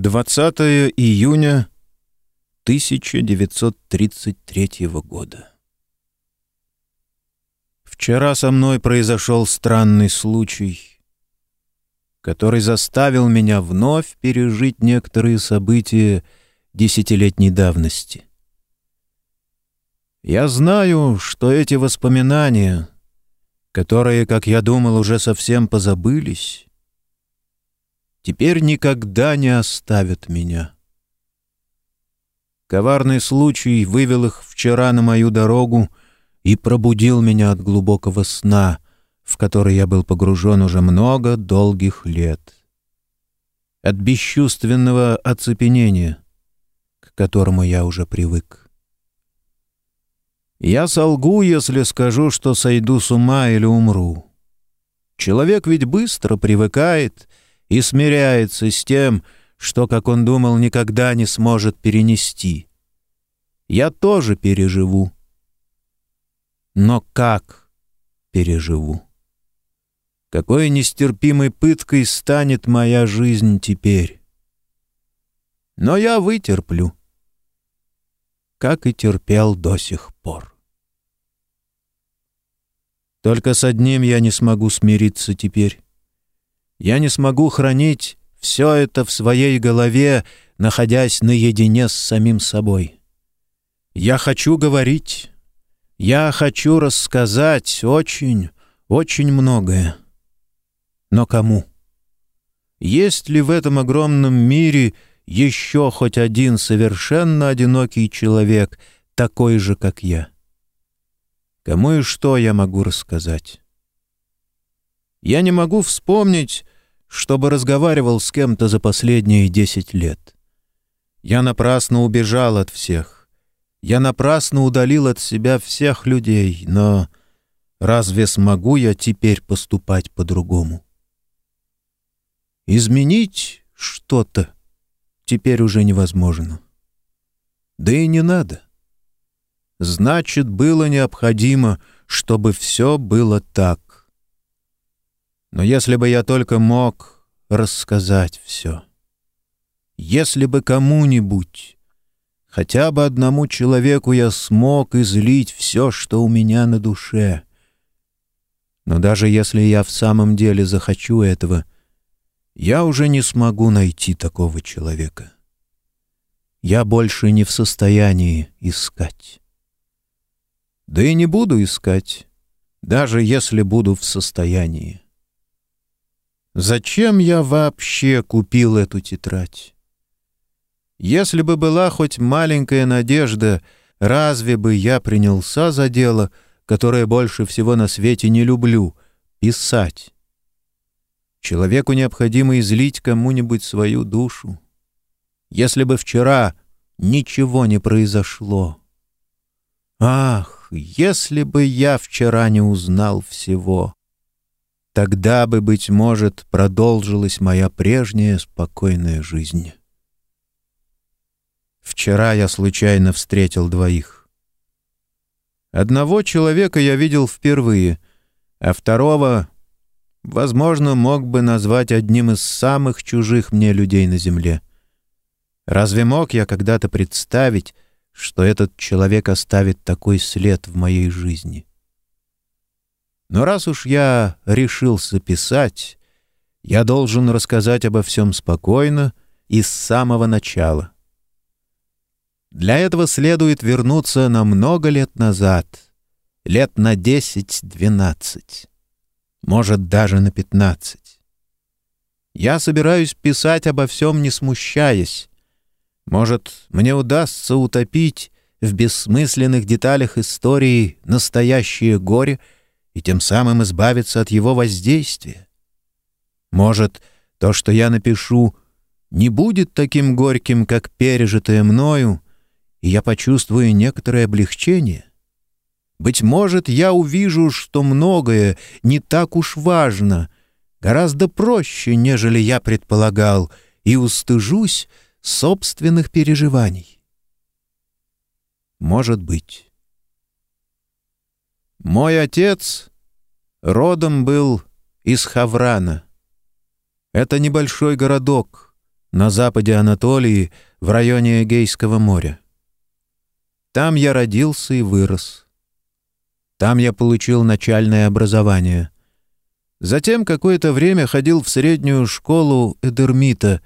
20 июня 1933 года. Вчера со мной произошел странный случай, который заставил меня вновь пережить некоторые события десятилетней давности. Я знаю, что эти воспоминания, которые, как я думал, уже совсем позабылись, теперь никогда не оставят меня. Коварный случай вывел их вчера на мою дорогу и пробудил меня от глубокого сна, в который я был погружен уже много долгих лет. От бесчувственного оцепенения, к которому я уже привык. Я солгу, если скажу, что сойду с ума или умру. Человек ведь быстро привыкает и смиряется с тем, что, как он думал, никогда не сможет перенести. Я тоже переживу. Но как переживу? Какой нестерпимой пыткой станет моя жизнь теперь? Но я вытерплю, как и терпел до сих пор. Только с одним я не смогу смириться теперь. Я не смогу хранить все это в своей голове, находясь наедине с самим собой. Я хочу говорить. Я хочу рассказать очень, очень многое. Но кому? Есть ли в этом огромном мире еще хоть один совершенно одинокий человек, такой же, как я? Кому и что я могу рассказать? Я не могу вспомнить, чтобы разговаривал с кем-то за последние десять лет. Я напрасно убежал от всех. Я напрасно удалил от себя всех людей, но разве смогу я теперь поступать по-другому? Изменить что-то теперь уже невозможно. Да и не надо. Значит, было необходимо, чтобы все было так. Но если бы я только мог рассказать все, если бы кому-нибудь, хотя бы одному человеку я смог излить все, что у меня на душе. Но даже если я в самом деле захочу этого, я уже не смогу найти такого человека. Я больше не в состоянии искать. Да и не буду искать, даже если буду в состоянии. Зачем я вообще купил эту тетрадь? Если бы была хоть маленькая надежда, разве бы я принялся за дело, которое больше всего на свете не люблю — писать? Человеку необходимо излить кому-нибудь свою душу. Если бы вчера ничего не произошло. Ах, если бы я вчера не узнал всего! Тогда бы, быть может, продолжилась моя прежняя спокойная жизнь. Вчера я случайно встретил двоих. Одного человека я видел впервые, а второго, возможно, мог бы назвать одним из самых чужих мне людей на земле. Разве мог я когда-то представить, что этот человек оставит такой след в моей жизни? Но раз уж я решился писать, я должен рассказать обо всем спокойно и с самого начала. Для этого следует вернуться на много лет назад, лет на десять-двенадцать, может, даже на пятнадцать. Я собираюсь писать обо всем, не смущаясь. Может, мне удастся утопить в бессмысленных деталях истории настоящее горе — и тем самым избавиться от его воздействия. Может, то, что я напишу, не будет таким горьким, как пережитое мною, и я почувствую некоторое облегчение. Быть может, я увижу, что многое не так уж важно, гораздо проще, нежели я предполагал, и устыжусь собственных переживаний. Может быть. Мой отец родом был из Хаврана. Это небольшой городок, на западе Анатолии, в районе Эгейского моря. Там я родился и вырос. Там я получил начальное образование. Затем какое-то время ходил в среднюю школу Эдермита,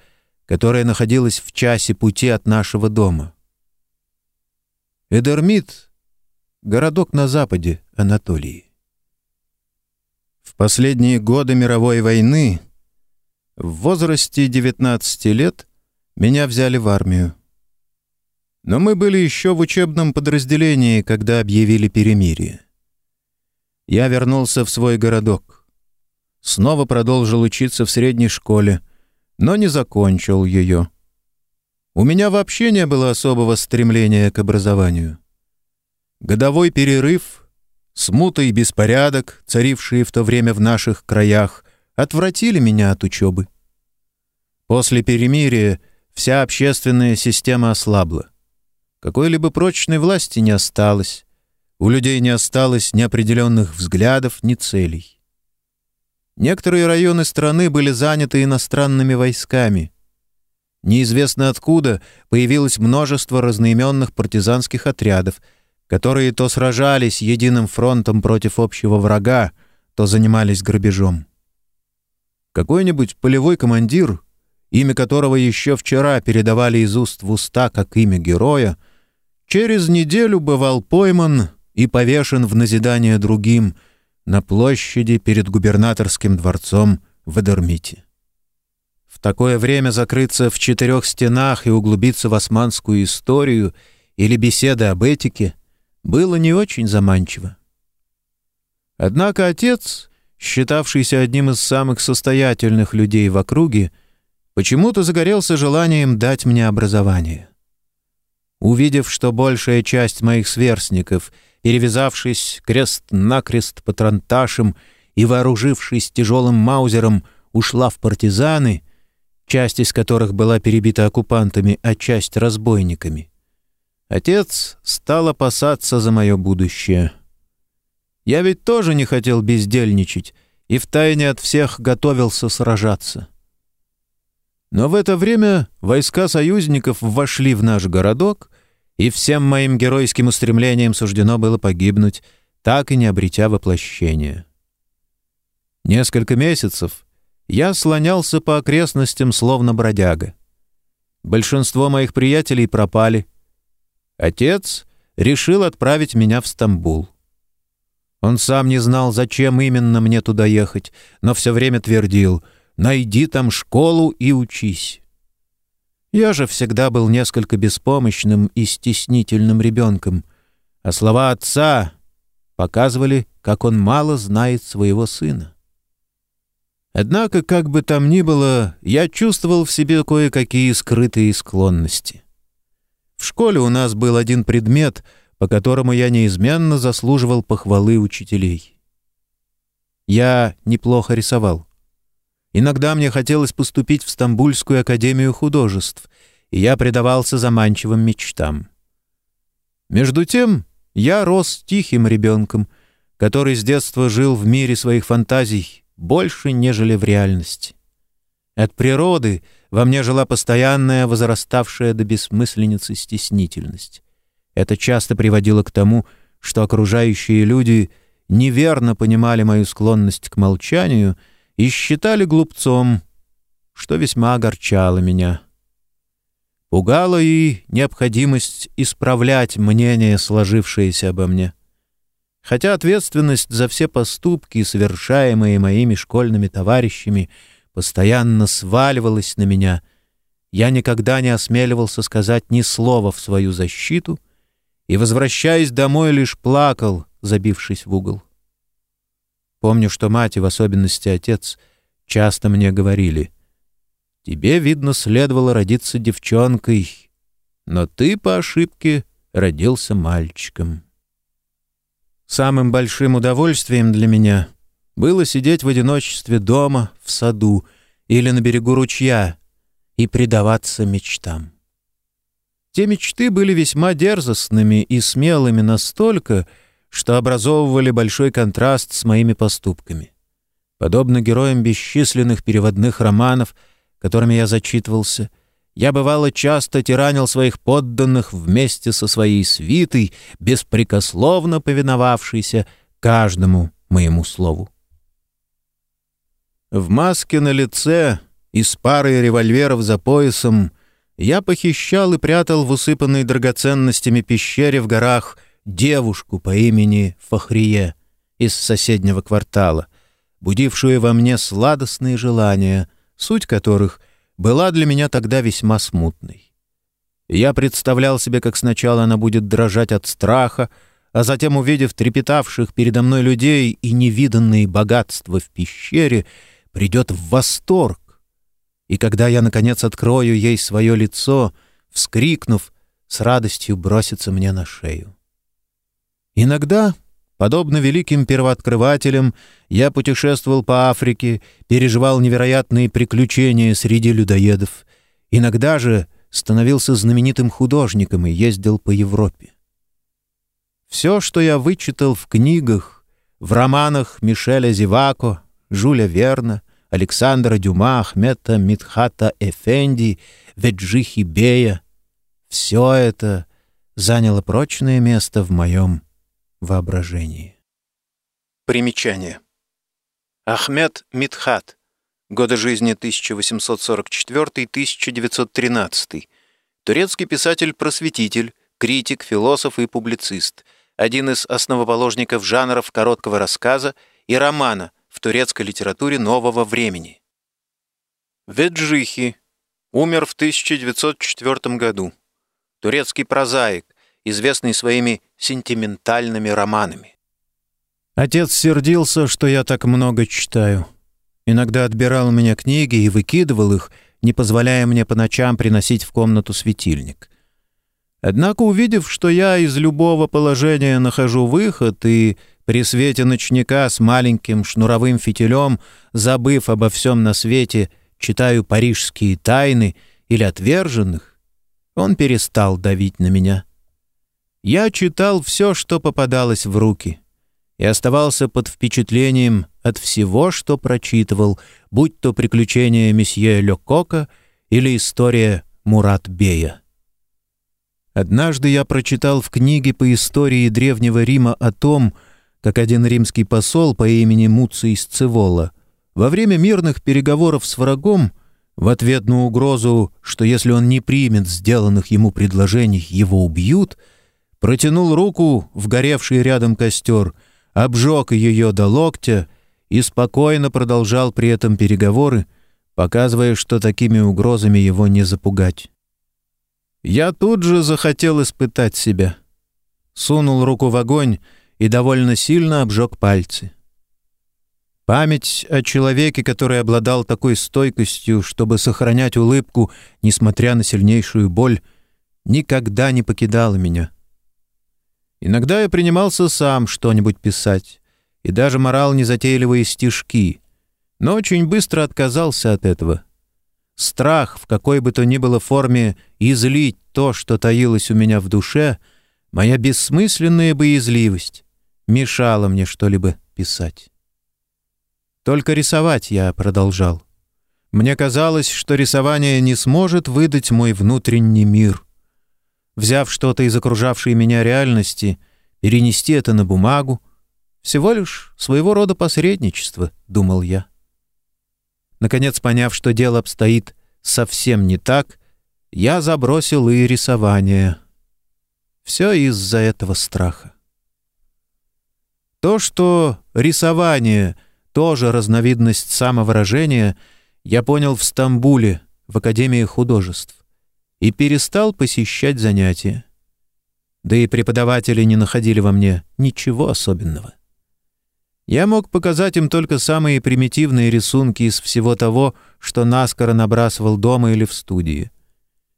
которая находилась в часе пути от нашего дома. Эдермит — городок на западе Анатолии. В последние годы мировой войны, в возрасте 19 лет, меня взяли в армию. Но мы были еще в учебном подразделении, когда объявили перемирие. Я вернулся в свой городок. Снова продолжил учиться в средней школе, но не закончил ее. У меня вообще не было особого стремления к образованию. Годовой перерыв Смута и беспорядок, царившие в то время в наших краях, отвратили меня от учебы. После перемирия вся общественная система ослабла. Какой-либо прочной власти не осталось. У людей не осталось ни определенных взглядов, ни целей. Некоторые районы страны были заняты иностранными войсками. Неизвестно откуда появилось множество разноименных партизанских отрядов — которые то сражались единым фронтом против общего врага, то занимались грабежом. Какой-нибудь полевой командир, имя которого еще вчера передавали из уст в уста как имя героя, через неделю бывал пойман и повешен в назидание другим на площади перед губернаторским дворцом в Эдермите. В такое время закрыться в четырех стенах и углубиться в османскую историю или беседы об этике — было не очень заманчиво. Однако отец, считавшийся одним из самых состоятельных людей в округе, почему-то загорелся желанием дать мне образование. Увидев, что большая часть моих сверстников, перевязавшись крест-накрест патронташем и вооружившись тяжелым маузером, ушла в партизаны, часть из которых была перебита оккупантами, а часть — разбойниками — Отец стал опасаться за мое будущее. Я ведь тоже не хотел бездельничать и втайне от всех готовился сражаться. Но в это время войска союзников вошли в наш городок, и всем моим геройским устремлениям суждено было погибнуть, так и не обретя воплощения. Несколько месяцев я слонялся по окрестностям словно бродяга. Большинство моих приятелей пропали — Отец решил отправить меня в Стамбул. Он сам не знал, зачем именно мне туда ехать, но все время твердил «Найди там школу и учись». Я же всегда был несколько беспомощным и стеснительным ребенком, а слова отца показывали, как он мало знает своего сына. Однако, как бы там ни было, я чувствовал в себе кое-какие скрытые склонности. В школе у нас был один предмет, по которому я неизменно заслуживал похвалы учителей. Я неплохо рисовал. Иногда мне хотелось поступить в Стамбульскую академию художеств, и я предавался заманчивым мечтам. Между тем я рос тихим ребенком, который с детства жил в мире своих фантазий больше, нежели в реальности. От природы — во мне жила постоянная, возраставшая до бессмысленицы стеснительность. Это часто приводило к тому, что окружающие люди неверно понимали мою склонность к молчанию и считали глупцом, что весьма огорчало меня. Пугала и необходимость исправлять мнение, сложившееся обо мне. Хотя ответственность за все поступки, совершаемые моими школьными товарищами — постоянно сваливалась на меня, я никогда не осмеливался сказать ни слова в свою защиту и, возвращаясь домой, лишь плакал, забившись в угол. Помню, что мать, и в особенности отец, часто мне говорили, «Тебе, видно, следовало родиться девчонкой, но ты по ошибке родился мальчиком». Самым большим удовольствием для меня было сидеть в одиночестве дома, в саду или на берегу ручья и предаваться мечтам. Те мечты были весьма дерзостными и смелыми настолько, что образовывали большой контраст с моими поступками. Подобно героям бесчисленных переводных романов, которыми я зачитывался, я бывало часто тиранил своих подданных вместе со своей свитой, беспрекословно повиновавшейся каждому моему слову. В маске на лице и с парой револьверов за поясом я похищал и прятал в усыпанной драгоценностями пещере в горах девушку по имени Фахрие из соседнего квартала, будившую во мне сладостные желания, суть которых была для меня тогда весьма смутной. Я представлял себе, как сначала она будет дрожать от страха, а затем, увидев трепетавших передо мной людей и невиданные богатства в пещере, придет в восторг. И когда я, наконец, открою ей свое лицо, вскрикнув, с радостью бросится мне на шею. Иногда, подобно великим первооткрывателям, я путешествовал по Африке, переживал невероятные приключения среди людоедов. Иногда же становился знаменитым художником и ездил по Европе. Все, что я вычитал в книгах, в романах Мишеля Зивако, Жюля Верна, Александра Дюма, Ахмета Митхата Эфенди, Веджихи Бея, все это заняло прочное место в моем воображении. Примечание. Ахмед Митхат. Годы жизни 1844-1913. Турецкий писатель-просветитель, критик, философ и публицист. Один из основоположников жанров короткого рассказа и романа турецкой литературе нового времени. Веджихи. Умер в 1904 году. Турецкий прозаик, известный своими сентиментальными романами. Отец сердился, что я так много читаю. Иногда отбирал у меня книги и выкидывал их, не позволяя мне по ночам приносить в комнату светильник. Однако, увидев, что я из любого положения нахожу выход и при свете ночника с маленьким шнуровым фитилем, забыв обо всем на свете, читаю парижские тайны или отверженных, он перестал давить на меня. Я читал все, что попадалось в руки, и оставался под впечатлением от всего, что прочитывал, будь то приключения месье Лекока или история Мурат Бея. Однажды я прочитал в книге по истории Древнего Рима о том, как один римский посол по имени Муций Сцевола во время мирных переговоров с врагом в ответ на угрозу, что если он не примет сделанных ему предложений, его убьют — протянул руку в горевший рядом костер, обжег ее до локтя и спокойно продолжал при этом переговоры, показывая, что такими угрозами его не запугать. Я тут же захотел испытать себя. Сунул руку в огонь и довольно сильно обжег пальцы. Память о человеке, который обладал такой стойкостью, чтобы сохранять улыбку, несмотря на сильнейшую боль, никогда не покидала меня. Иногда я принимался сам что-нибудь писать и даже морал незатейливые стишки, но очень быстро отказался от этого. Страх в какой бы то ни было форме излить то, что таилось у меня в душе, моя бессмысленная боязливость, мешала мне что-либо писать. Только рисовать я продолжал. Мне казалось, что рисование не сможет выдать мой внутренний мир взяв что-то из окружавшей меня реальности, перенести это на бумагу. Всего лишь своего рода посредничество, — думал я. Наконец, поняв, что дело обстоит совсем не так, я забросил и рисование. Все из-за этого страха. То, что рисование — тоже разновидность самовыражения, я понял в Стамбуле, в Академии художеств и перестал посещать занятия. Да и преподаватели не находили во мне ничего особенного. Я мог показать им только самые примитивные рисунки из всего того, что наскоро набрасывал дома или в студии.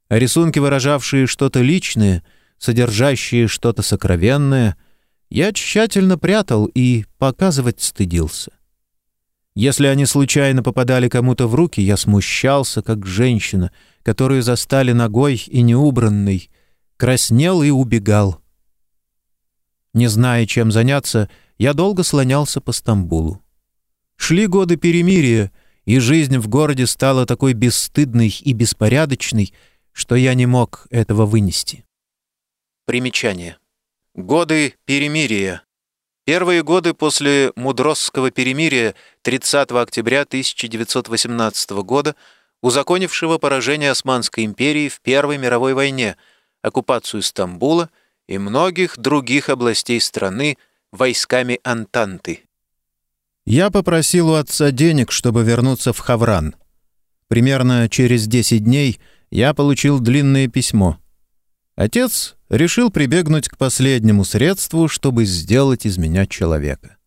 А рисунки, выражавшие что-то личное, содержащие что-то сокровенное, я тщательно прятал и показывать стыдился. Если они случайно попадали кому-то в руки, я смущался, как женщина — которую застали ногой и неубранной, краснел и убегал. Не зная, чем заняться, я долго слонялся по Стамбулу. Шли годы перемирия, и жизнь в городе стала такой бесстыдной и беспорядочной, что я не мог этого вынести. Примечание. Годы перемирия. Первые годы после Мудросского перемирия 30 октября 1918 года, узаконившего поражение Османской империи в Первой мировой войне, оккупацию Стамбула и многих других областей страны войсками Антанты. Я попросил у отца денег, чтобы вернуться в Хавран. Примерно через 10 дней я получил длинное письмо. Отец решил прибегнуть к последнему средству, чтобы сделать из меня человека.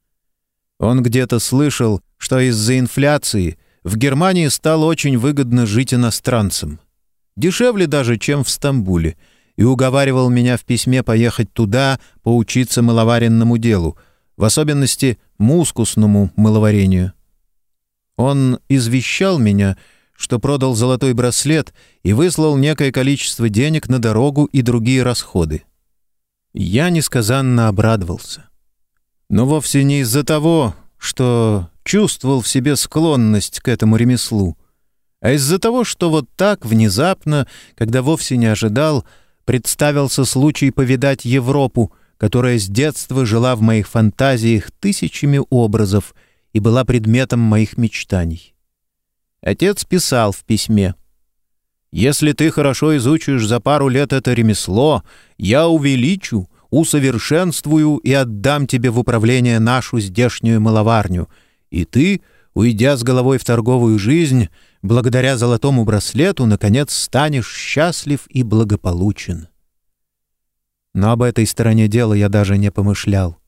Он где-то слышал, что из-за инфляции в Германии стало очень выгодно жить иностранцам. Дешевле даже, чем в Стамбуле, и уговаривал меня в письме поехать туда, поучиться маловаренному делу — в особенности мускусному мыловарению. Он извещал меня, что продал золотой браслет и выслал некое количество денег на дорогу и другие расходы. Я несказанно обрадовался. Но вовсе не из-за того, что чувствовал в себе склонность к этому ремеслу, а из-за того, что вот так внезапно, когда вовсе не ожидал, представился случай повидать Европу которая с детства жила в моих фантазиях тысячами образов и была предметом моих мечтаний. Отец писал в письме «Если ты хорошо изучишь за пару лет это ремесло, я увеличу, усовершенствую и отдам тебе в управление нашу здешнюю маловарню, и ты, уйдя с головой в торговую жизнь, благодаря золотому браслету, наконец станешь счастлив и благополучен». Но об этой стороне дела я даже не помышлял.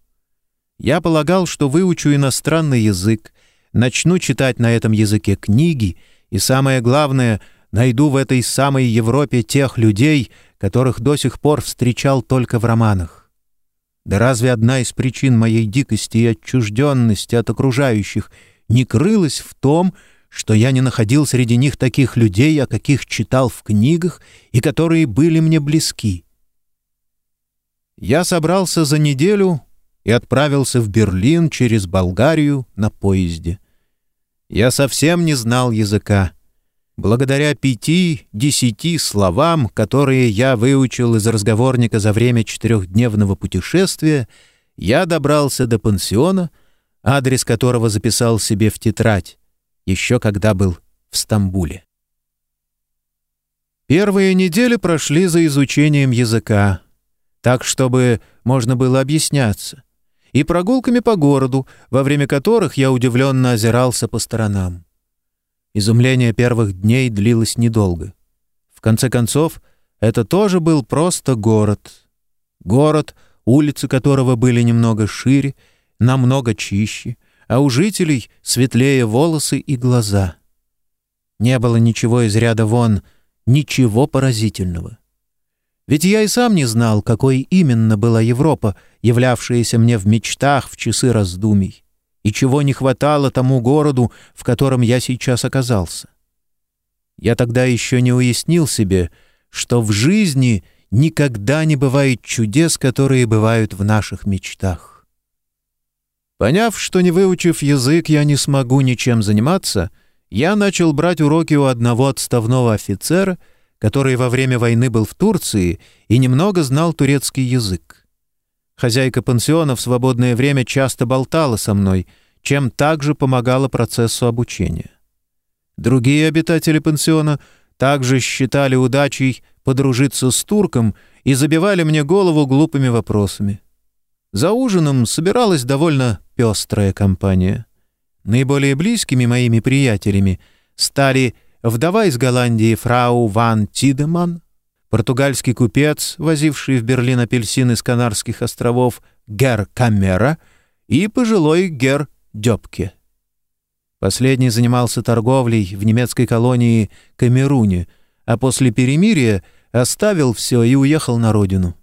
Я полагал, что выучу иностранный язык, начну читать на этом языке книги и, самое главное, найду в этой самой Европе тех людей, которых до сих пор встречал только в романах. Да разве одна из причин моей дикости и отчужденности от окружающих не крылась в том, что я не находил среди них таких людей, о каких читал в книгах и которые были мне близки? я собрался за неделю и отправился в Берлин через Болгарию на поезде. Я совсем не знал языка. Благодаря пяти-десяти словам, которые я выучил из разговорника за время четырехдневного путешествия, я добрался до пансиона, адрес которого записал себе в тетрадь, еще когда был в Стамбуле. Первые недели прошли за изучением языка так, чтобы можно было объясняться, и прогулками по городу, во время которых я удивленно озирался по сторонам. Изумление первых дней длилось недолго. В конце концов, это тоже был просто город. Город, улицы которого были немного шире, намного чище, а у жителей светлее волосы и глаза. Не было ничего из ряда вон, ничего поразительного. Ведь я и сам не знал, какой именно была Европа, являвшаяся мне в мечтах в часы раздумий, и чего не хватало тому городу, в котором я сейчас оказался. Я тогда еще не уяснил себе, что в жизни никогда не бывает чудес, которые бывают в наших мечтах. Поняв, что не выучив язык, я не смогу ничем заниматься, я начал брать уроки у одного отставного офицера — который во время войны был в Турции и немного знал турецкий язык. Хозяйка пансиона в свободное время часто болтала со мной, чем также помогала процессу обучения. Другие обитатели пансиона также считали удачей подружиться с турком и забивали мне голову глупыми вопросами. За ужином собиралась довольно пестрая компания. Наиболее близкими моими приятелями стали вдова из Голландии фрау Ван Тидеман, португальский купец, возивший в Берлин апельсины с Канарских островов, Гер Камера и пожилой Гер Дёбке. Последний занимался торговлей в немецкой колонии Камеруне, а после перемирия оставил все и уехал на родину.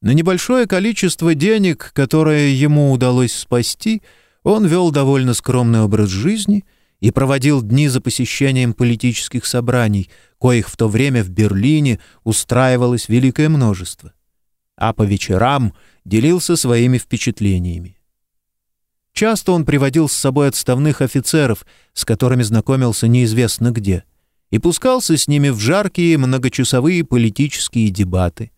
На небольшое количество денег, которое ему удалось спасти, он вел довольно скромный образ жизни — и проводил дни за посещением политических собраний, коих в то время в Берлине устраивалось великое множество. А по вечерам делился своими впечатлениями. Часто он приводил с собой отставных офицеров, с которыми знакомился неизвестно где, и пускался с ними в жаркие многочасовые политические дебаты.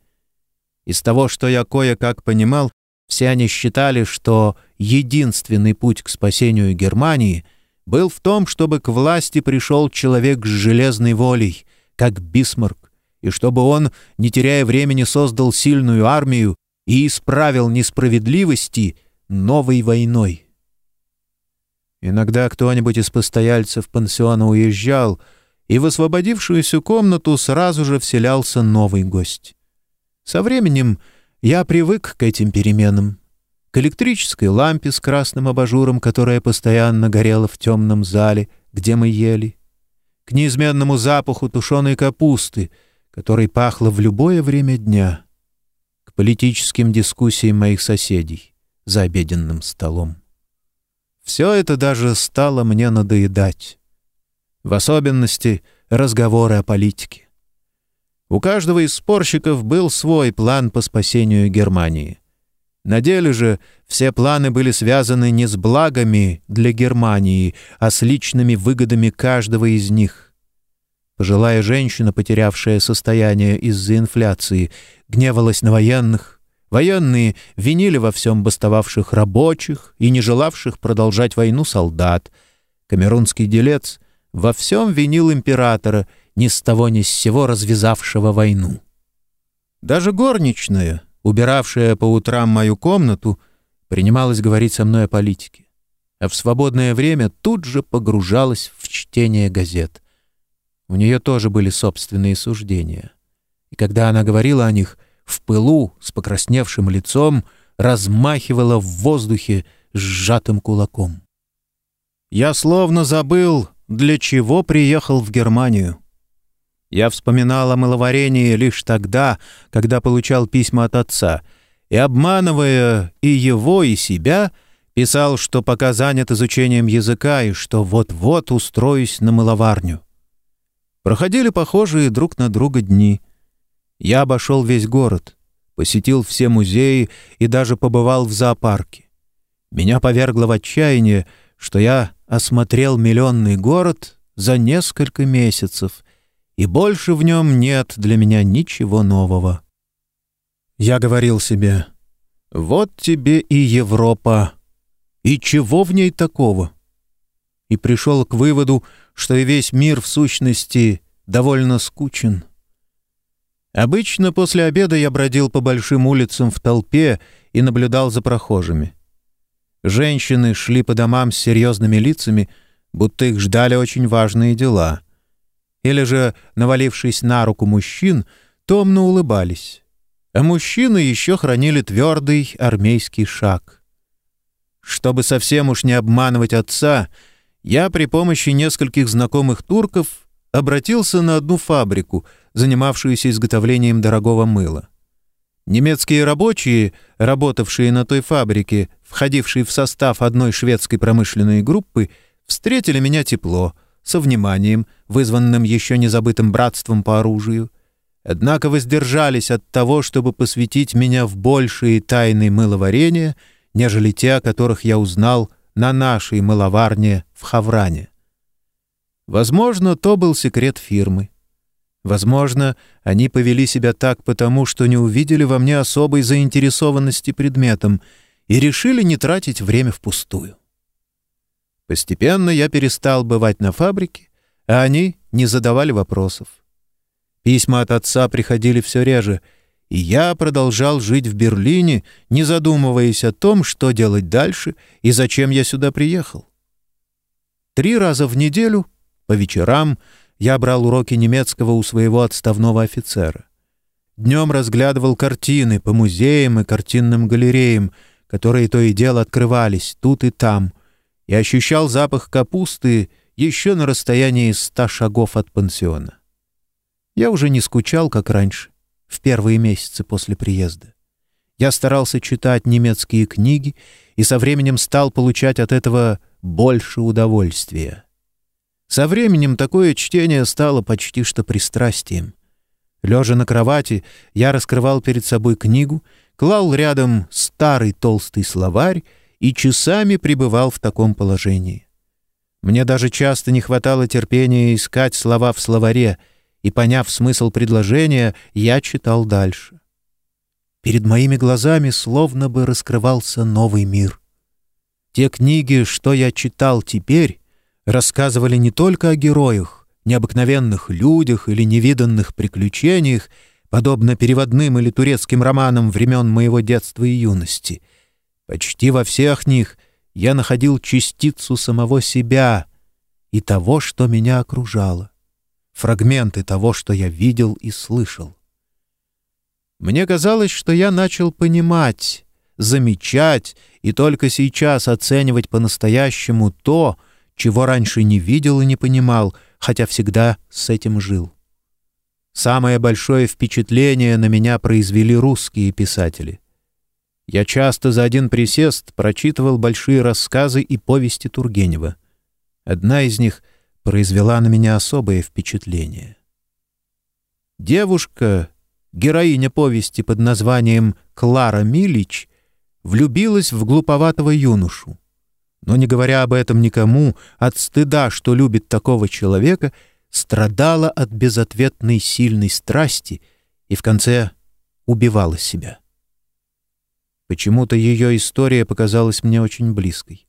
Из того, что я кое-как понимал, все они считали, что единственный путь к спасению Германии был в том, чтобы к власти пришел человек с железной волей, как Бисмарк, и чтобы он, не теряя времени, создал сильную армию и исправил несправедливости новой войной. Иногда кто-нибудь из постояльцев пансиона уезжал, и в освободившуюся комнату сразу же вселялся новый гость. Со временем я привык к этим переменам, к электрической лампе с красным абажуром, которая постоянно горела в темном зале, где мы ели, к неизменному запаху тушеной капусты, которой пахло в любое время дня, к политическим дискуссиям моих соседей за обеденным столом. Все это даже стало мне надоедать. В особенности разговоры о политике. У каждого из спорщиков был свой план по спасению Германии. На деле же все планы были связаны не с благами для Германии, а с личными выгодами каждого из них. Пожилая женщина, потерявшая состояние из-за инфляции, гневалась на военных, Военные винили во всем бастовавших рабочих и не желавших продолжать войну солдат. Камерунский делец во всем винил императора, ни с того ни с сего развязавшего войну. Даже горничная, убиравшая по утрам мою комнату, принималась говорить со мной о политике, а в свободное время тут же погружалась в чтение газет. У нее тоже были собственные суждения. И когда она говорила о них, в пылу с покрасневшим лицом размахивала в воздухе сжатым кулаком. Я словно забыл, для чего приехал в Германию. Я вспоминал о мыловарении лишь тогда, когда получал письма от отца, и, обманывая и его, и себя, писал, что пока занят изучением языка и что вот-вот устроюсь на мыловарню. Проходили похожие друг на друга дни — я обошел весь город, посетил все музеи и даже побывал в зоопарке. Меня повергло в отчаяние, что я осмотрел миллионный город за несколько месяцев, и больше в нем нет для меня ничего нового. Я говорил себе, вот тебе и Европа, и чего в ней такого? И пришел к выводу, что и весь мир в сущности довольно скучен. Обычно после обеда я бродил по большим улицам в толпе и наблюдал за прохожими. Женщины шли по домам с серьезными лицами, будто их ждали очень важные дела. Или же, навалившись на руку мужчин, томно улыбались. А мужчины еще хранили твердый армейский шаг. Чтобы совсем уж не обманывать отца, я при помощи нескольких знакомых турков обратился на одну фабрику — занимавшуюся изготовлением дорогого мыла. Немецкие рабочие, работавшие на той фабрике, входившие в состав одной шведской промышленной группы, встретили меня тепло, со вниманием, вызванным еще незабытым братством по оружию, однако воздержались от того, чтобы посвятить меня в большие тайны мыловарения, нежели те, о которых я узнал на нашей мыловарне в Хавране. Возможно, то был секрет фирмы. Возможно, они повели себя так потому, что не увидели во мне особой заинтересованности предметом и решили не тратить время впустую. Постепенно я перестал бывать на фабрике, а они не задавали вопросов. Письма от отца приходили все реже, и я продолжал жить в Берлине, не задумываясь о том, что делать дальше и зачем я сюда приехал. Три раза в неделю, по вечерам, я брал уроки немецкого у своего отставного офицера. Днем разглядывал картины по музеям и картинным галереям, которые то и дело открывались тут и там, и ощущал запах капусты еще на расстоянии ста шагов от пансиона. Я уже не скучал, как раньше, в первые месяцы после приезда. Я старался читать немецкие книги и со временем стал получать от этого больше удовольствия. Со временем такое чтение стало почти что пристрастием. Лежа на кровати, я раскрывал перед собой книгу, клал рядом старый толстый словарь и часами пребывал в таком положении. Мне даже часто не хватало терпения искать слова в словаре, и, поняв смысл предложения, я читал дальше. Перед моими глазами словно бы раскрывался новый мир. Те книги, что я читал теперь, рассказывали не только о героях, необыкновенных людях или невиданных приключениях, подобно переводным или турецким романам времен моего детства и юности. Почти во всех них я находил частицу самого себя и того, что меня окружало, фрагменты того, что я видел и слышал. Мне казалось, что я начал понимать, замечать и только сейчас оценивать по-настоящему то, чего раньше не видел и не понимал, хотя всегда с этим жил. Самое большое впечатление на меня произвели русские писатели. Я часто за один присест прочитывал большие рассказы и повести Тургенева. Одна из них произвела на меня особое впечатление. Девушка, героиня повести под названием Клара Милич, влюбилась в глуповатого юношу. Но, не говоря об этом никому, от стыда, что любит такого человека, страдала от безответной сильной страсти и в конце убивала себя. Почему-то ее история показалась мне очень близкой.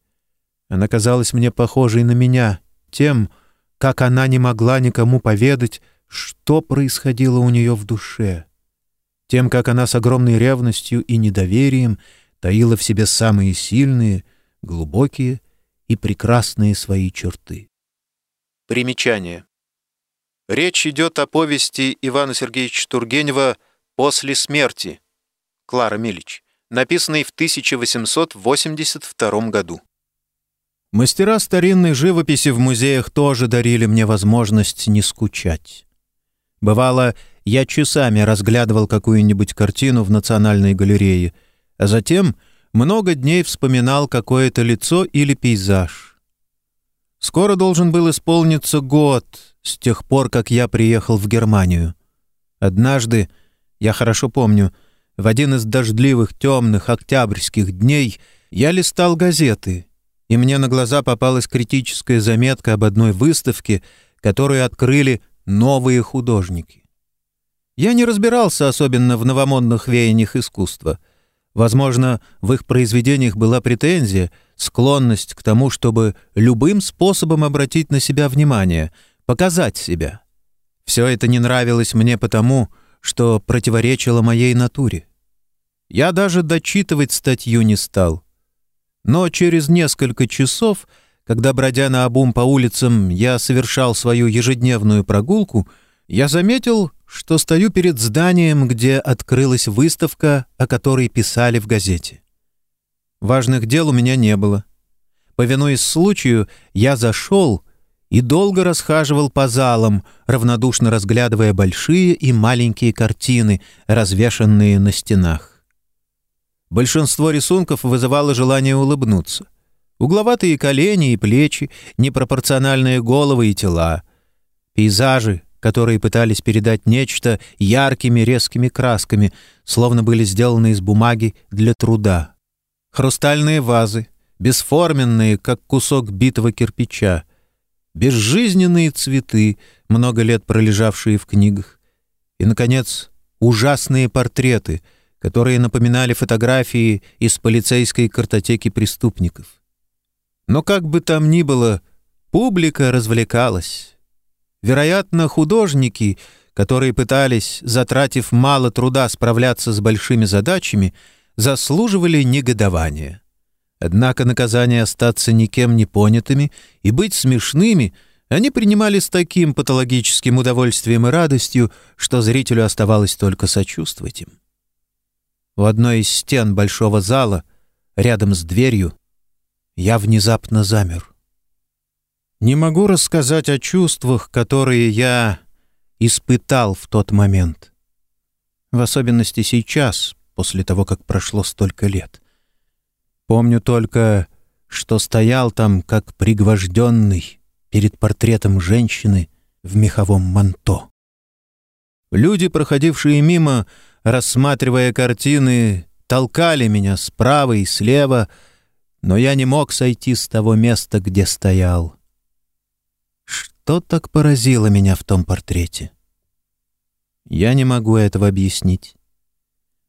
Она казалась мне похожей на меня, тем, как она не могла никому поведать, что происходило у нее в душе, тем, как она с огромной ревностью и недоверием таила в себе самые сильные, глубокие и прекрасные свои черты. Примечание. Речь идет о повести Ивана Сергеевича Тургенева «После смерти» Клара Милич написанный в 1882 году. Мастера старинной живописи в музеях тоже дарили мне возможность не скучать. Бывало, я часами разглядывал какую-нибудь картину в Национальной галерее, а затем много дней вспоминал какое-то лицо или пейзаж. Скоро должен был исполниться год с тех пор, как я приехал в Германию. Однажды, я хорошо помню, в один из дождливых темных октябрьских дней я листал газеты, и мне на глаза попалась критическая заметка об одной выставке, которую открыли новые художники. Я не разбирался особенно в новомодных веяниях искусства. Возможно, в их произведениях была претензия, склонность к тому, чтобы любым способом обратить на себя внимание, показать себя. Все это не нравилось мне потому, что что противоречило моей натуре. Я даже дочитывать статью не стал. Но через несколько часов, когда, бродя на обум по улицам, я совершал свою ежедневную прогулку, я заметил, что стою перед зданием, где открылась выставка, о которой писали в газете. Важных дел у меня не было. Повинуясь случаю, я зашел и долго расхаживал по залам, равнодушно разглядывая большие и маленькие картины, развешанные на стенах. Большинство рисунков вызывало желание улыбнуться. Угловатые колени и плечи, непропорциональные головы и тела. Пейзажи, которые пытались передать нечто яркими резкими красками, словно были сделаны из бумаги для труда. Хрустальные вазы, бесформенные, как кусок битого кирпича — безжизненные цветы, много лет пролежавшие в книгах, и, наконец, ужасные портреты, которые напоминали фотографии из полицейской картотеки преступников. Но как бы там ни было, публика развлекалась. Вероятно, художники, которые пытались, затратив мало труда справляться с большими задачами, заслуживали негодования. Однако наказание остаться никем не понятыми и быть смешными они принимали с таким патологическим удовольствием и радостью, что зрителю оставалось только сочувствовать им. В одной из стен большого зала, рядом с дверью, я внезапно замер. Не могу рассказать о чувствах, которые я испытал в тот момент. В особенности сейчас, после того, как прошло столько лет. Помню только, что стоял там, как пригвожденный, перед портретом женщины в меховом манто. Люди, проходившие мимо, рассматривая картины, толкали меня справа и слева, но я не мог сойти с того места, где стоял. Что так поразило меня в том портрете? Я не могу этого объяснить.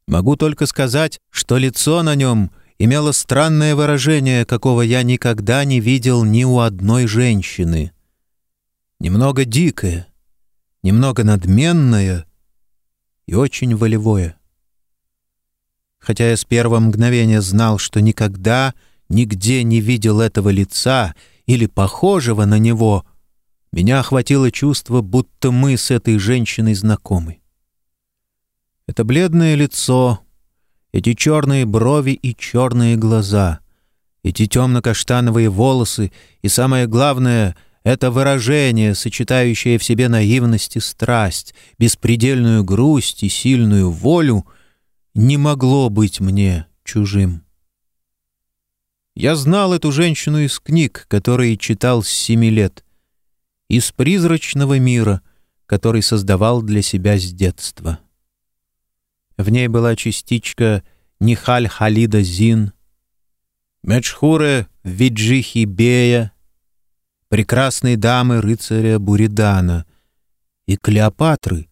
Могу только сказать, что лицо на нем имело странное выражение, какого я никогда не видел ни у одной женщины. Немного дикое, немного надменное и очень волевое. Хотя я с первого мгновения знал, что никогда нигде не видел этого лица или похожего на него, меня охватило чувство, будто мы с этой женщиной знакомы. Это бледное лицо, эти черные брови и черные глаза, эти темно-каштановые волосы и, самое главное, это выражение, сочетающее в себе наивность и страсть, беспредельную грусть и сильную волю, не могло быть мне чужим. Я знал эту женщину из книг, которые читал с семи лет, из призрачного мира, который создавал для себя с детства. В ней была частичка Нихаль Халида Зин, Меджхуре Виджихи Бея, прекрасной дамы рыцаря Буридана и Клеопатры,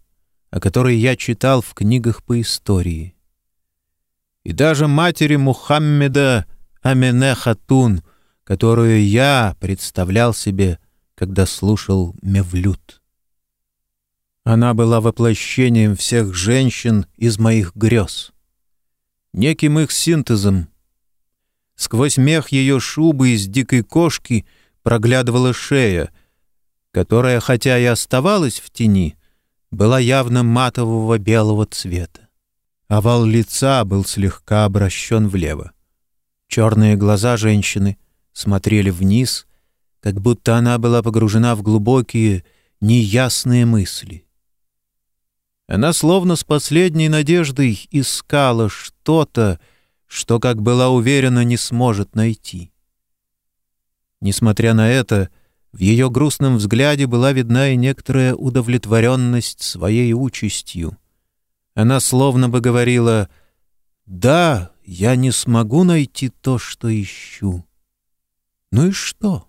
о которой я читал в книгах по истории. И даже матери Мухаммеда Амене Хатун, которую я представлял себе, когда слушал Мевлют. Она была воплощением всех женщин из моих грез, неким их синтезом. Сквозь мех ее шубы из дикой кошки проглядывала шея, которая, хотя и оставалась в тени, была явно матового белого цвета. Овал лица был слегка обращен влево. Черные глаза женщины смотрели вниз, как будто она была погружена в глубокие, неясные мысли. Она словно с последней надеждой искала что-то, что, как была уверена, не сможет найти. Несмотря на это, в ее грустном взгляде была видна и некоторая удовлетворенность своей участью. Она словно бы говорила «Да, я не смогу найти то, что ищу. Ну и что?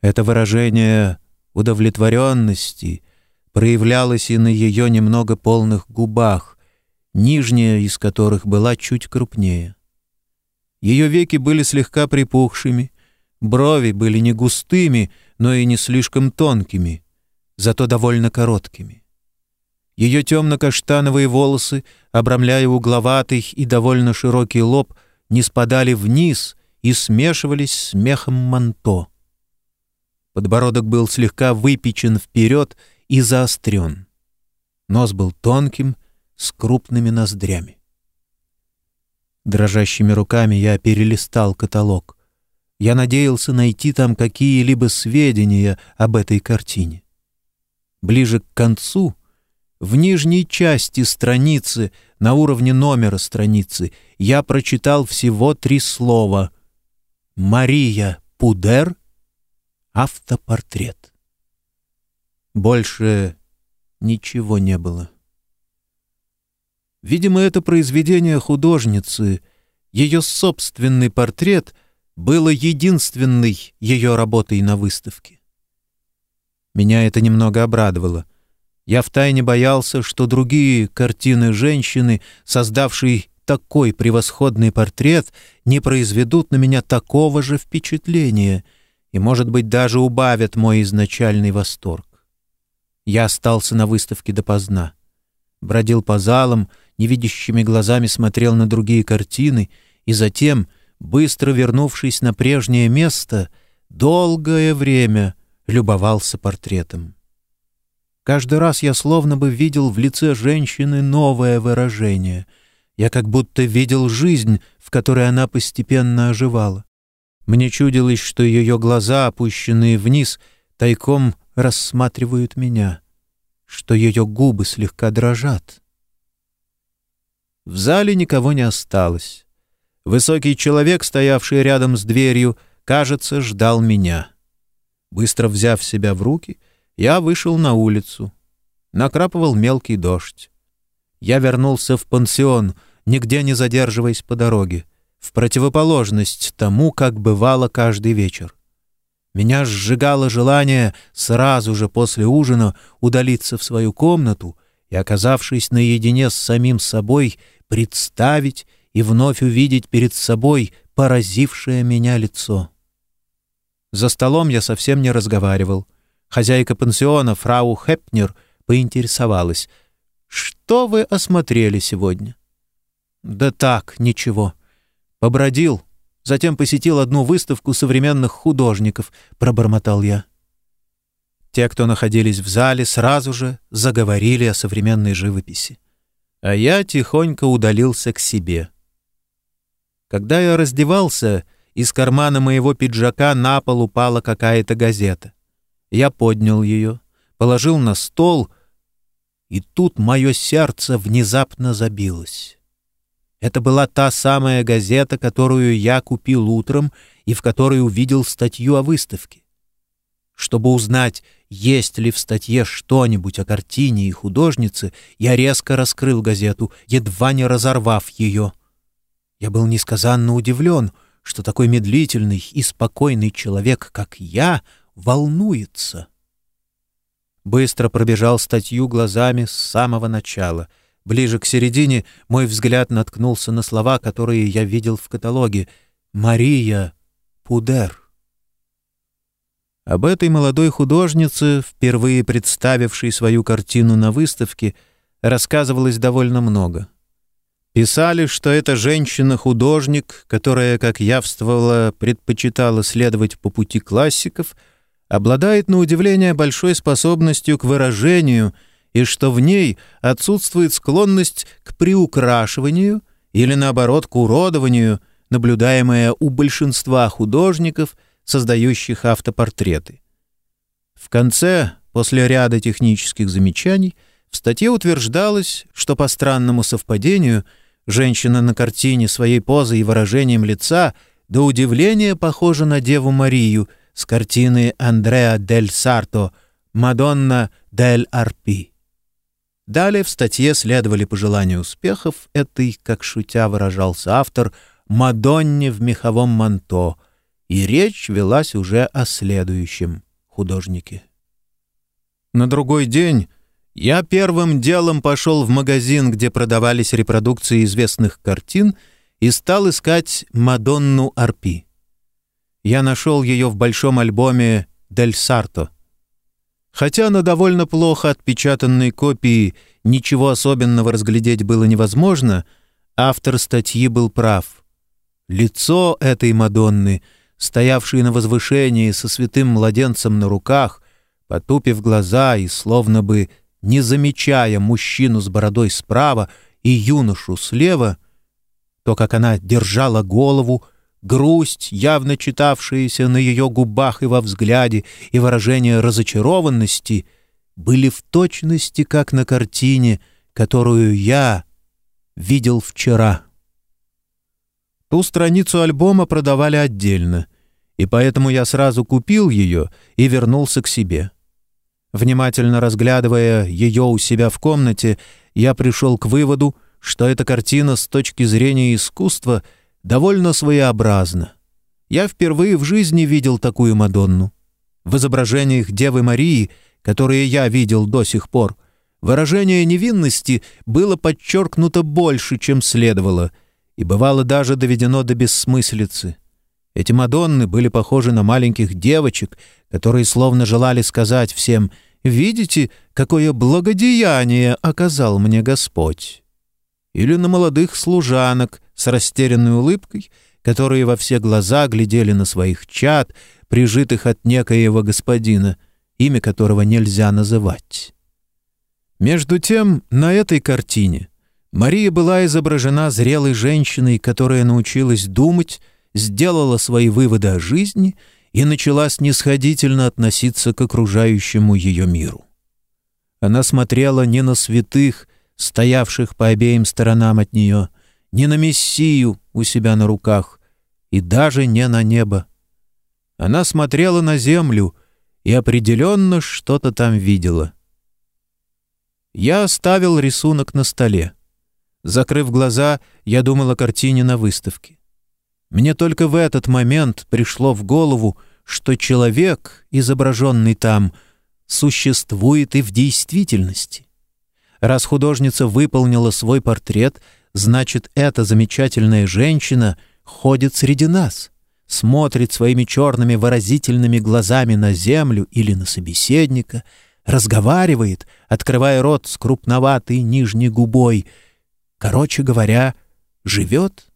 Это выражение удовлетворенности проявлялось и на ее немного полных губах, нижняя из которых была чуть крупнее. Ее веки были слегка припухшими, брови были не густыми, но и не слишком тонкими, зато довольно короткими. Ее темно-каштановые волосы, обрамляя угловатый и довольно широкий лоб, не спадали вниз и смешивались с мехом манто. Подбородок был слегка выпечен вперед и заострен. Нос был тонким, с крупными ноздрями. Дрожащими руками я перелистал каталог. Я надеялся найти там какие-либо сведения об этой картине. Ближе к концу — в нижней части страницы, на уровне номера страницы, я прочитал всего три слова. «Мария Пудер. Автопортрет». Больше ничего не было. Видимо, это произведение художницы, ее собственный портрет, было единственной ее работой на выставке. Меня это немного обрадовало — я втайне боялся, что другие картины женщины, создавшие такой превосходный портрет, не произведут на меня такого же впечатления и, может быть, даже убавят мой изначальный восторг. Я остался на выставке допоздна. Бродил по залам, невидящими глазами смотрел на другие картины и затем, быстро вернувшись на прежнее место, долгое время любовался портретом. Каждый раз я словно бы видел в лице женщины новое выражение. Я как будто видел жизнь, в которой она постепенно оживала. Мне чудилось, что ее глаза, опущенные вниз, тайком рассматривают меня, что ее губы слегка дрожат. В зале никого не осталось. Высокий человек, стоявший рядом с дверью, кажется, ждал меня. Быстро взяв себя в руки — я вышел на улицу. Накрапывал мелкий дождь. Я вернулся в пансион, нигде не задерживаясь по дороге. в противоположность тому, как бывало каждый вечер. Меня сжигало желание сразу же после ужина удалиться в свою комнату и, оказавшись наедине с самим собой, представить и вновь увидеть перед собой поразившее меня лицо. За столом я совсем не разговаривал. Хозяйка пансиона, фрау Хепнер, поинтересовалась. «Что вы осмотрели сегодня?» «Да так, ничего. Побродил, затем посетил одну выставку современных художников», — пробормотал я. Те, кто находились в зале, сразу же заговорили о современной живописи. А я тихонько удалился к себе. Когда я раздевался, из кармана моего пиджака на пол упала какая-то газета. Я поднял ее, положил на стол, и тут мое сердце внезапно забилось. Это была та самая газета, которую я купил утром и в которой увидел статью о выставке. Чтобы узнать, есть ли в статье что-нибудь о картине и художнице, я резко раскрыл газету, едва не разорвав ее. Я был несказанно удивлен, что такой медлительный и спокойный человек, как я, волнуется. Быстро пробежал статью глазами с самого начала. Ближе к середине мой взгляд наткнулся на слова, которые я видел в каталоге. «Мария Пудер». Об этой молодой художнице, впервые представившей свою картину на выставке, рассказывалось довольно много. Писали, что эта женщина-художник, которая, как явствовала, предпочитала следовать по пути классиков, обладает, на удивление, большой способностью к выражению и что в ней отсутствует склонность к приукрашиванию или, наоборот, к уродованию, наблюдаемая у большинства художников – создающих автопортреты. В конце, после ряда технических замечаний, в статье утверждалось, что по странному совпадению женщина на картине своей позой и выражением лица до удивления похожа на Деву Марию с картины Андреа дель Сарто «Мадонна дель Арпи». Далее в статье следовали пожелания успехов этой, как шутя выражался автор, «Мадонне в меховом манто», и речь велась уже о следующем художнике. На другой день я первым делом пошел в магазин, где продавались репродукции известных картин, и стал искать Мадонну Арпи. Я нашел ее в большом альбоме «Дель Сарто». Хотя на довольно плохо отпечатанной копии ничего особенного разглядеть было невозможно, автор статьи был прав. Лицо этой Мадонны — стоявший на возвышении со святым младенцем на руках, потупив глаза и словно бы не замечая мужчину с бородой справа и юношу слева, то, как она держала голову, грусть, явно читавшаяся на ее губах и во взгляде, и выражение разочарованности, были в точности, как на картине, которую я видел вчера. Ту страницу альбома продавали отдельно, и поэтому я сразу купил ее и вернулся к себе. Внимательно разглядывая ее у себя в комнате, я пришел к выводу, что эта картина с точки зрения искусства довольно своеобразна. Я впервые в жизни видел такую Мадонну. В изображениях Девы Марии, которые я видел до сих пор, выражение невинности было подчеркнуто больше, чем следовало — и бывало даже доведено до бессмыслицы. Эти Мадонны были похожи на маленьких девочек, которые словно желали сказать всем «Видите, какое благодеяние оказал мне Господь!» Или на молодых служанок с растерянной улыбкой, которые во все глаза глядели на своих чад, прижитых от некоего господина, имя которого нельзя называть. Между тем, на этой картине — Мария была изображена зрелой женщиной, которая научилась думать, сделала свои выводы о жизни и начала снисходительно относиться к окружающему ее миру. Она смотрела не на святых, стоявших по обеим сторонам от нее, не на Мессию у себя на руках и даже не на небо. Она смотрела на землю и определенно что-то там видела. Я оставил рисунок на столе. Закрыв глаза, я думал о картине на выставке. Мне только в этот момент пришло в голову, что человек, изображенный там, существует и в действительности. Раз художница выполнила свой портрет, значит, эта замечательная женщина ходит среди нас, смотрит своими черными выразительными глазами на землю или на собеседника, разговаривает, открывая рот с крупноватой нижней губой. Короче говоря, живет,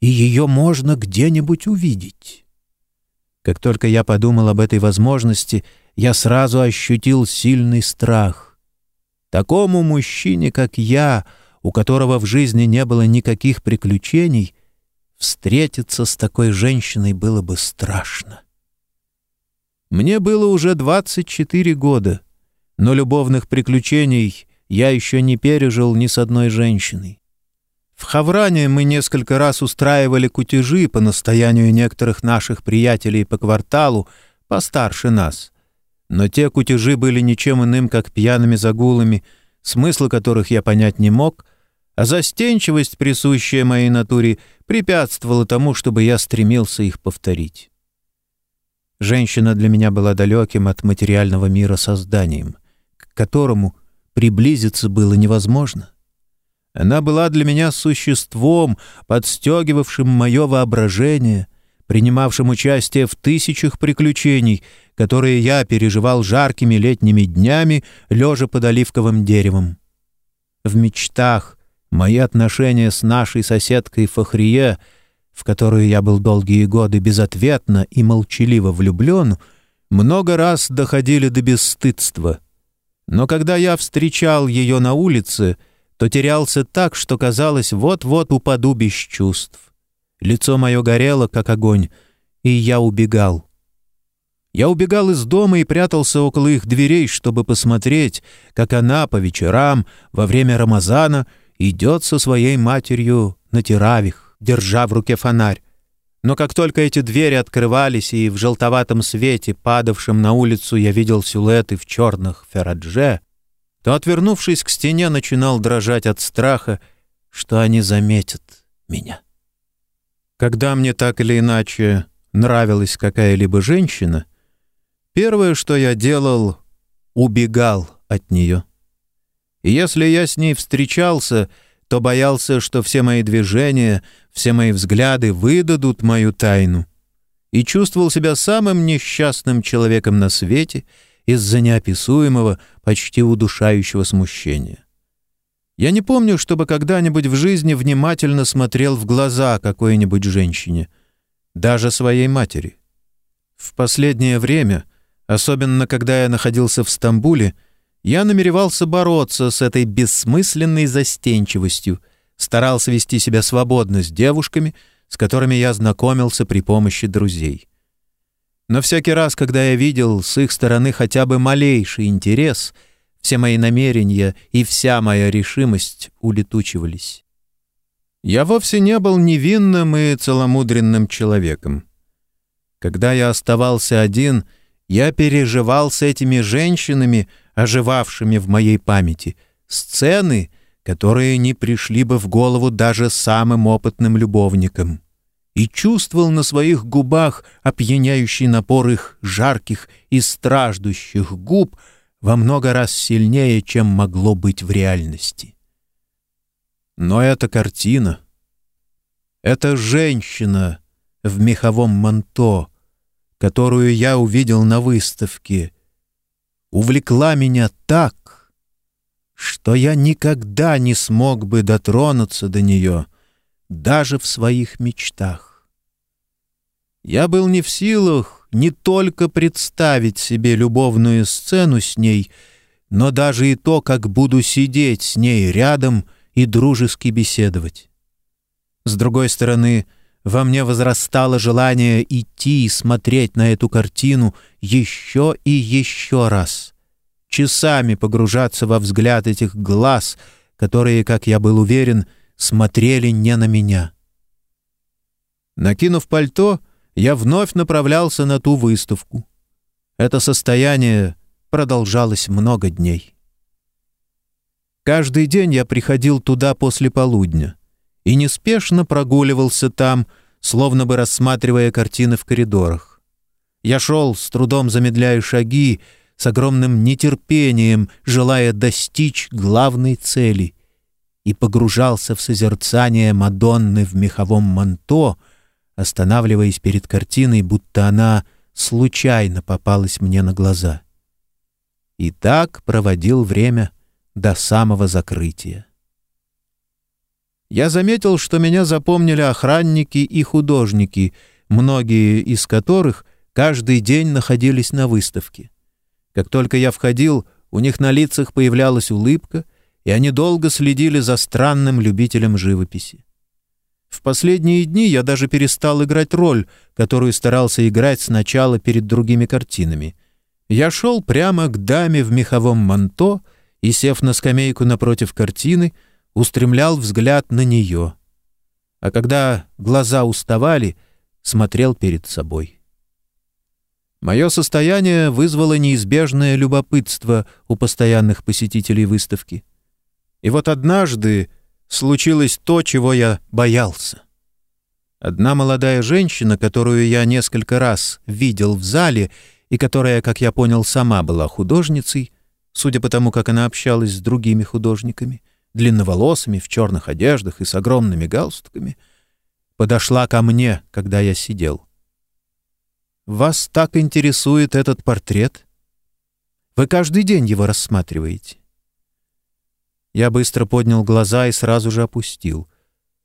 и ее можно где-нибудь увидеть. Как только я подумал об этой возможности, я сразу ощутил сильный страх. Такому мужчине, как я, у которого в жизни не было никаких приключений, встретиться с такой женщиной было бы страшно. Мне было уже 24 года, но любовных приключений я еще не пережил ни с одной женщиной. В Хавране мы несколько раз устраивали кутежи по настоянию некоторых наших приятелей по кварталу, постарше нас. Но те кутежи были ничем иным, как пьяными загулами, смысла которых я понять не мог, а застенчивость, присущая моей натуре, препятствовала тому, чтобы я стремился их повторить. Женщина для меня была далеким от материального мира созданием, к которому приблизиться было невозможно. Она была для меня существом, подстегивавшим мое воображение, принимавшим участие в тысячах приключений, которые я переживал жаркими летними днями, лежа под оливковым деревом. В мечтах мои отношения с нашей соседкой Фахрие, в которую я был долгие годы безответно и молчаливо влюблен, много раз доходили до бесстыдства. Но когда я встречал ее на улице — то терялся так, что казалось, вот-вот упаду без чувств. Лицо мое горело, как огонь, и я убегал. Я убегал из дома и прятался около их дверей, чтобы посмотреть, как она по вечерам во время Рамазана идет со своей матерью на тиравих, держа в руке фонарь. Но как только эти двери открывались, и в желтоватом свете, падавшем на улицу, я видел силуэты в черных ферадже, то, отвернувшись к стене, начинал дрожать от страха, что они заметят меня. Когда мне так или иначе нравилась какая-либо женщина, первое, что я делал, убегал от нее. И если я с ней встречался, то боялся, что все мои движения, все мои взгляды выдадут мою тайну, и чувствовал себя самым несчастным человеком на свете — из-за неописуемого, почти удушающего смущения. Я не помню, чтобы когда-нибудь в жизни внимательно смотрел в глаза какой-нибудь женщине, даже своей матери. В последнее время, особенно когда я находился в Стамбуле, я намеревался бороться с этой бессмысленной застенчивостью, старался вести себя свободно с девушками, с которыми я знакомился при помощи друзей. Но всякий раз, когда я видел с их стороны хотя бы малейший интерес, все мои намерения и вся моя решимость улетучивались. Я вовсе не был невинным и целомудренным человеком. Когда я оставался один, я переживал с этими женщинами, оживавшими в моей памяти, сцены, которые не пришли бы в голову даже самым опытным любовникам и чувствовал на своих губах опьяняющий напор их жарких и страждущих губ во много раз сильнее, чем могло быть в реальности. Но эта картина, эта женщина в меховом манто, которую я увидел на выставке, увлекла меня так, что я никогда не смог бы дотронуться до нее — даже в своих мечтах. Я был не в силах не только представить себе любовную сцену с ней, но даже и то, как буду сидеть с ней рядом и дружески беседовать. С другой стороны, во мне возрастало желание идти и смотреть на эту картину еще и еще раз, часами погружаться во взгляд этих глаз, которые, как я был уверен, — смотрели не на меня. Накинув пальто, я вновь направлялся на ту выставку. Это состояние продолжалось много дней. Каждый день я приходил туда после полудня и неспешно прогуливался там, словно бы рассматривая картины в коридорах. Я шел, с трудом замедляя шаги, с огромным нетерпением, желая достичь главной цели, и погружался в созерцание Мадонны в меховом манто, останавливаясь перед картиной, будто она случайно попалась мне на глаза. И так проводил время до самого закрытия. Я заметил, что меня запомнили охранники и художники, многие из которых каждый день находились на выставке. Как только я входил, у них на лицах появлялась улыбка, и они долго следили за странным любителем живописи. В последние дни я даже перестал играть роль, которую старался играть сначала перед другими картинами. Я шел прямо к даме в меховом манто и, сев на скамейку напротив картины, — устремлял взгляд на нее, а когда глаза уставали, смотрел перед собой. Мое состояние вызвало неизбежное любопытство у постоянных посетителей выставки. И вот однажды случилось то, чего я боялся. Одна молодая женщина, которую я несколько раз видел в зале и которая, как я понял, сама была художницей, судя по тому, как она общалась с другими художниками, длинноволосыми, в черных одеждах и с огромными галстуками, подошла ко мне, когда я сидел. «Вас так интересует этот портрет? Вы каждый день его рассматриваете?» Я быстро поднял глаза и сразу же опустил.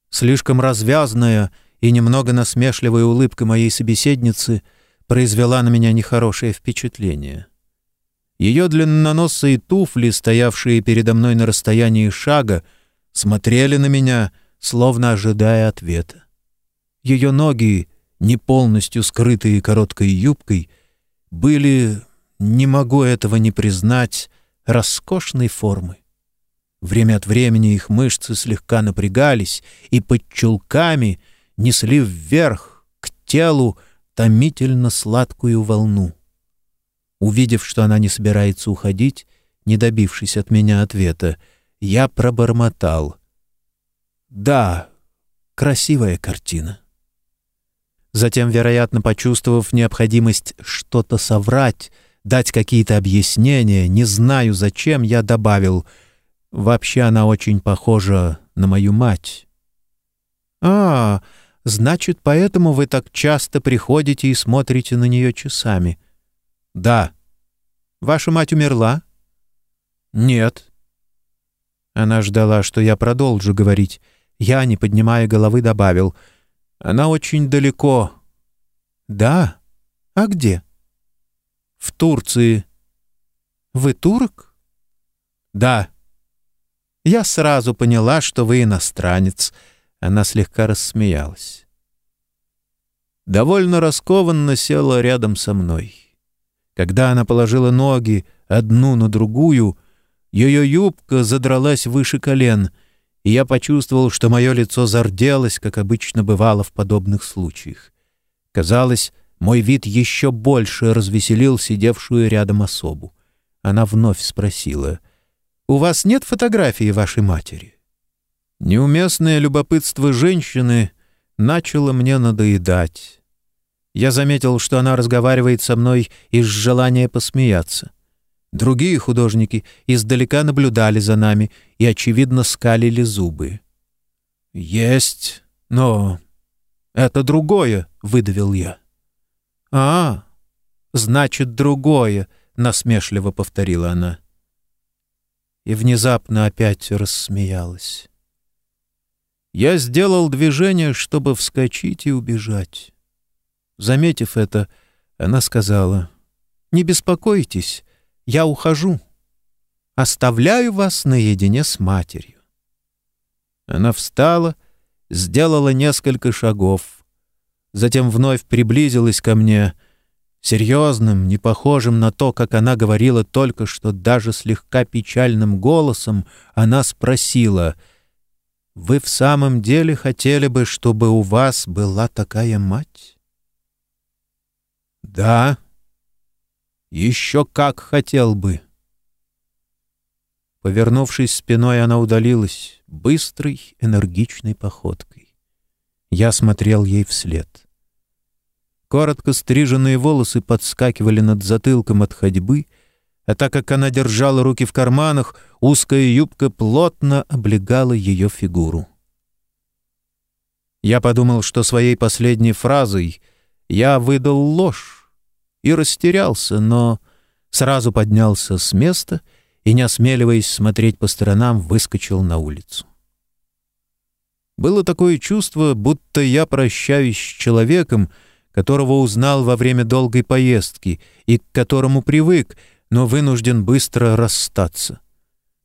Слишком развязная и немного насмешливая улыбка моей собеседницы произвела на меня нехорошее впечатление. — ее длинноносые туфли, стоявшие передо мной на расстоянии шага, смотрели на меня, словно ожидая ответа. Ее ноги, не полностью скрытые короткой юбкой, были, не могу этого не признать, роскошной формы. Время от времени их мышцы слегка напрягались и под чулками несли вверх, к телу, томительно сладкую волну. Увидев, что она не собирается уходить, не добившись от меня ответа, я пробормотал. «Да, красивая картина». Затем, вероятно, почувствовав необходимость что-то соврать, дать какие-то объяснения, не знаю зачем, я добавил, «Вообще она очень похожа на мою мать». «А, значит, поэтому вы так часто приходите и смотрите на нее часами». «Да». «Ваша мать умерла?» «Нет». Она ждала, что я продолжу говорить. Я, не поднимая головы, добавил. «Она очень далеко». «Да? А где?» «В Турции». «Вы турок?» «Да». «Я сразу поняла, что вы иностранец». Она слегка рассмеялась. Довольно раскованно села рядом со мной. Когда она положила ноги одну на другую, ее юбка задралась выше колен, и я почувствовал, что мое лицо зарделось, как обычно бывало в подобных случаях. Казалось, мой вид еще больше развеселил сидевшую рядом особу. Она вновь спросила, «У вас нет фотографии вашей матери?» Неуместное любопытство женщины начало мне надоедать. Я заметил, что она разговаривает со мной из желания посмеяться. Другие художники издалека наблюдали за нами и, очевидно, скалили зубы. «Есть, но это другое», — выдавил я. «А, значит, другое», — насмешливо повторила она. И внезапно опять рассмеялась. Я сделал движение, чтобы вскочить и убежать. Заметив это, она сказала, «Не беспокойтесь, я ухожу. Оставляю вас наедине с матерью». Она встала, сделала несколько шагов, затем вновь приблизилась ко мне, серьезным, не похожим на то, как она говорила только что, даже слегка печальным голосом, она спросила, «Вы в самом деле хотели бы, чтобы у вас была такая мать?» Да, еще как хотел бы. Повернувшись спиной, она удалилась быстрой, энергичной походкой. Я смотрел ей вслед. Коротко стриженные волосы подскакивали над затылком от ходьбы, а так как она держала руки в карманах, узкая юбка плотно облегала ее фигуру. Я подумал, что своей последней фразой я выдал ложь и растерялся, но сразу поднялся с места и, не осмеливаясь смотреть по сторонам, выскочил на улицу. Было такое чувство, будто я прощаюсь с человеком, которого узнал во время долгой поездки и к которому привык, но вынужден быстро расстаться.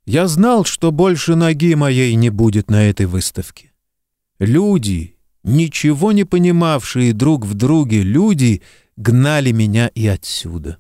Я знал, что больше ноги моей не будет на этой выставке. Люди, ничего не понимавшие друг в друге люди, гнали меня и отсюда.